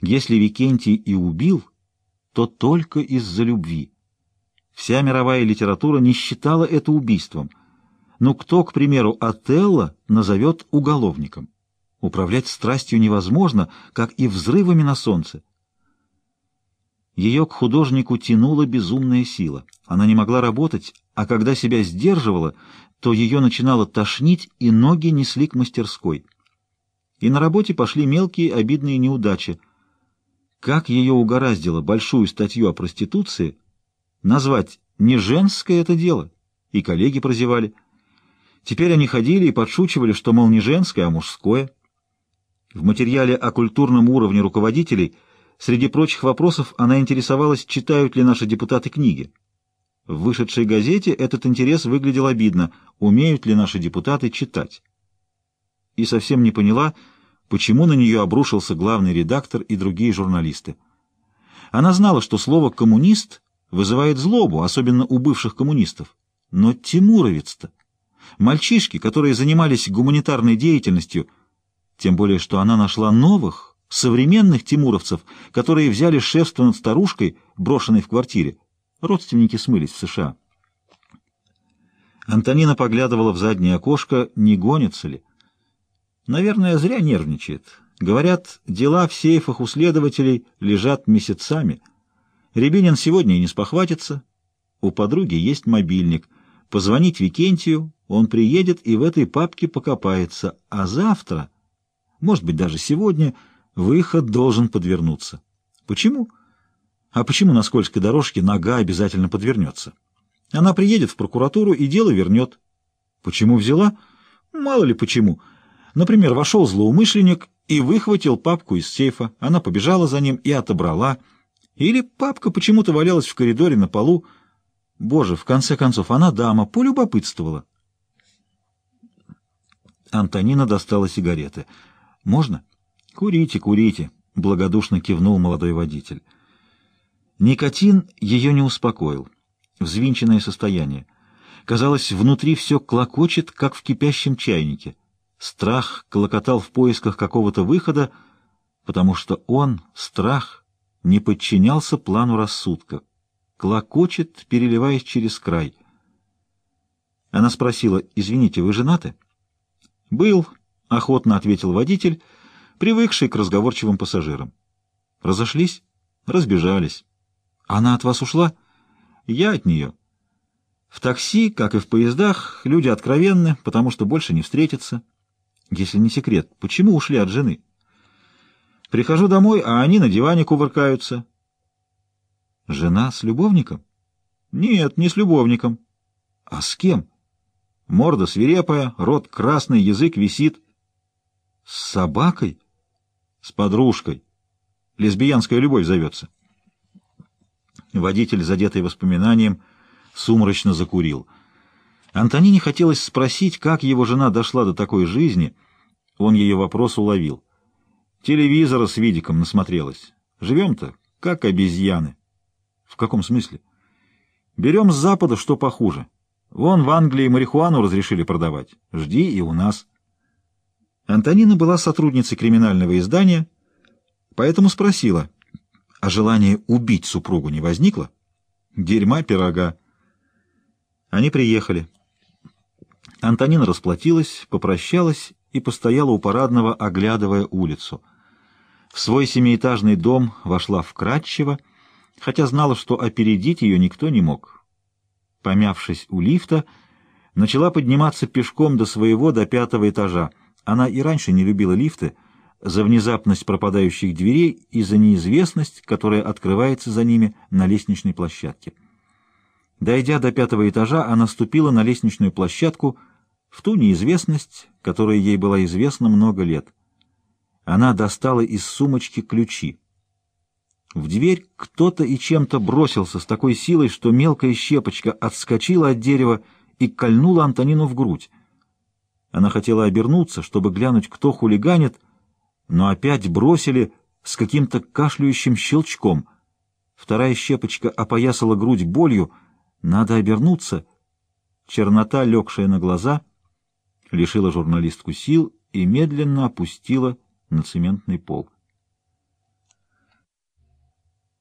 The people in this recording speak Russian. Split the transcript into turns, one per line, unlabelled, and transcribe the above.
Если Викентий и убил, то только из-за любви. Вся мировая литература не считала это убийством. Но кто, к примеру, Отелло назовет уголовником? Управлять страстью невозможно, как и взрывами на солнце. Ее к художнику тянула безумная сила. Она не могла работать, а когда себя сдерживала, то ее начинало тошнить, и ноги несли к мастерской. И на работе пошли мелкие обидные неудачи. Как ее угораздило большую статью о проституции назвать «не женское это дело», и коллеги прозевали. Теперь они ходили и подшучивали, что, мол, не женское, а мужское. В материале о культурном уровне руководителей среди прочих вопросов она интересовалась, читают ли наши депутаты книги. В вышедшей газете этот интерес выглядел обидно, умеют ли наши депутаты читать. И совсем не поняла, почему на нее обрушился главный редактор и другие журналисты. Она знала, что слово «коммунист» вызывает злобу, особенно у бывших коммунистов. Но Тимуровец-то, мальчишки, которые занимались гуманитарной деятельностью – тем более, что она нашла новых, современных тимуровцев, которые взяли шефство над старушкой, брошенной в квартире. Родственники смылись в США. Антонина поглядывала в заднее окошко, не гонится ли. Наверное, зря нервничает. Говорят, дела в сейфах у следователей лежат месяцами. Рябинин сегодня и не спохватится. У подруги есть мобильник. Позвонить Викентию, он приедет и в этой папке покопается. А завтра может быть, даже сегодня, выход должен подвернуться. Почему? А почему на скользкой дорожке нога обязательно подвернется? Она приедет в прокуратуру и дело вернет. Почему взяла? Мало ли почему. Например, вошел злоумышленник и выхватил папку из сейфа. Она побежала за ним и отобрала. Или папка почему-то валялась в коридоре на полу. Боже, в конце концов, она дама, полюбопытствовала. Антонина достала сигареты — можно? Курите, курите, благодушно кивнул молодой водитель. Никотин ее не успокоил. Взвинченное состояние. Казалось, внутри все клокочет, как в кипящем чайнике. Страх клокотал в поисках какого-то выхода, потому что он, страх, не подчинялся плану рассудка. Клокочет, переливаясь через край. Она спросила, «Извините, вы женаты?» «Был», — охотно ответил водитель, привыкший к разговорчивым пассажирам. «Разошлись?» «Разбежались». «Она от вас ушла?» «Я от нее». В такси, как и в поездах, люди откровенны, потому что больше не встретятся. Если не секрет, почему ушли от жены? Прихожу домой, а они на диване кувыркаются. Жена с любовником? Нет, не с любовником. А с кем? Морда свирепая, рот красный, язык висит. С собакой? С подружкой. Лесбиянская любовь зовется. Водитель, задетый воспоминанием, сумрачно закурил. Антонине хотелось спросить, как его жена дошла до такой жизни. Он ее вопрос уловил. Телевизора с видиком насмотрелась. Живем-то, как обезьяны. В каком смысле? Берем с запада, что похуже. Вон в Англии марихуану разрешили продавать. Жди и у нас. Антонина была сотрудницей криминального издания, поэтому спросила, а желание убить супругу не возникло? Дерьма пирога. Они приехали. Антонина расплатилась, попрощалась и постояла у парадного, оглядывая улицу. В свой семиэтажный дом вошла вкратчиво, хотя знала, что опередить ее никто не мог. Помявшись у лифта, начала подниматься пешком до своего, до пятого этажа. Она и раньше не любила лифты за внезапность пропадающих дверей и за неизвестность, которая открывается за ними на лестничной площадке. Дойдя до пятого этажа, она ступила на лестничную площадку в ту неизвестность, которая ей была известна много лет. Она достала из сумочки ключи. В дверь кто-то и чем-то бросился с такой силой, что мелкая щепочка отскочила от дерева и кольнула Антонину в грудь. Она хотела обернуться, чтобы глянуть, кто хулиганит, но опять бросили с каким-то кашляющим щелчком. Вторая щепочка опоясала грудь болью. Надо обернуться. Чернота, легшая на глаза, лишила журналистку сил и медленно опустила на цементный пол.